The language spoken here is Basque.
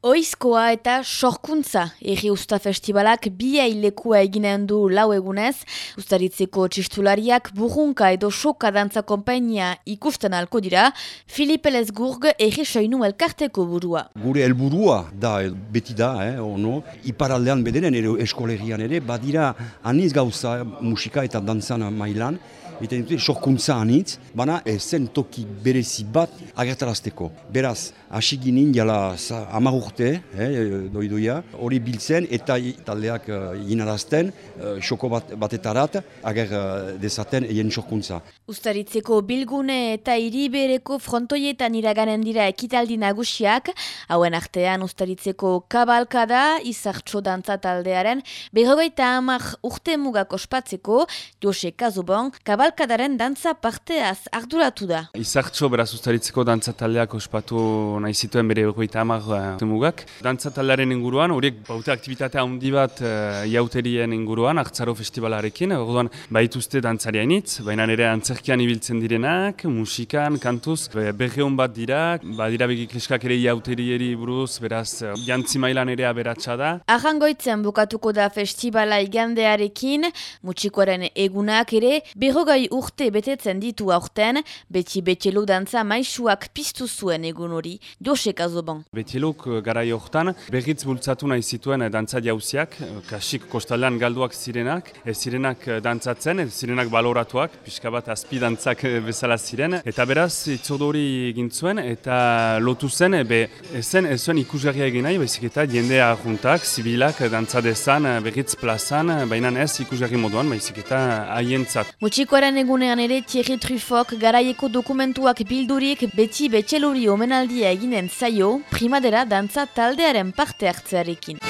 Oizkoa eta sorkuntza erri usta festivalak bi ailekua eginen du lau egunez, ustaritzeko txistulariak burrunka edo soka dantza kompainia ikusten alko dira, Filipe Lesgurg erri soinu elkarteko burua. Gure helburua da, beti da, eh, ono, iparaldean bedenen ere eskolerian ere, badira aniz gauza musika eta dantzan mailan, eta dute sorkuntza anitz, baina zen toki berezi bat agertarazteko. Beraz, hasi ginen jala hamar urte, eh, doidoia, hori biltzen eta taldeak uh, inarazten, uh, xoko bat, batetarat, ager uh, dezaten egin sorkuntza. Ustaritzeko bilgune eta iribereko frontoietan iraganen dira ekitaldi nagusiak, hauen artean ustaritzeko kabalkada, izartxo dantza taldearen, berrogeita hamar urte mugak ospatzeko, Jose Kazubon, kabal Kabalkadaren dantza parteaz arduratu da. Izartxo beraz ustaritzeko dantza taldeak ospatu nahi zituen bere egoita amar uh, mugak. Dantza taldearen inguruan, horiek baute aktivitatea handi bat uh, iauterien inguruan, hartzaro festivalarekin, orduan baituzte dantzaria initz, baina ere antzerkian ibiltzen direnak, musikan, kantuz, berreun bat dira, badira begikliskak ere iauterieri buruz, beraz, uh, jantzi mailan ere aberatsa da. Arrangoitzen bukatuko da festivala igandearekin, mutxikoaren egunak ere, berrogai urte betetzen ditu aurten, beti betxelo dantza maisuak piztu zuen egun hori, Josek Azoban. Betxelok eh, gara hortan berriz bultzatu nahi zituen eh, dantza jauziak, eh, kasik kostaldean galduak zirenak, ez zirenak dantzatzen, ez zirenak baloratuak, pixka bat azpi dantzak bezala ziren, eta beraz itzordori egin zuen, eta lotu zen, be, ezen ez ikusgarria egin nahi, bezik eta jendea juntak, zibilak dantza dezan, berriz plazan, baina ez ikusgarri moduan, bezik eta haientzat. Mutxikoaren egunean ere Thierry Truffok garaieko dokumentuak bildurik beti betxeluri omenaldia eginen zaio primadera dantza taldearen parte hartzearekin.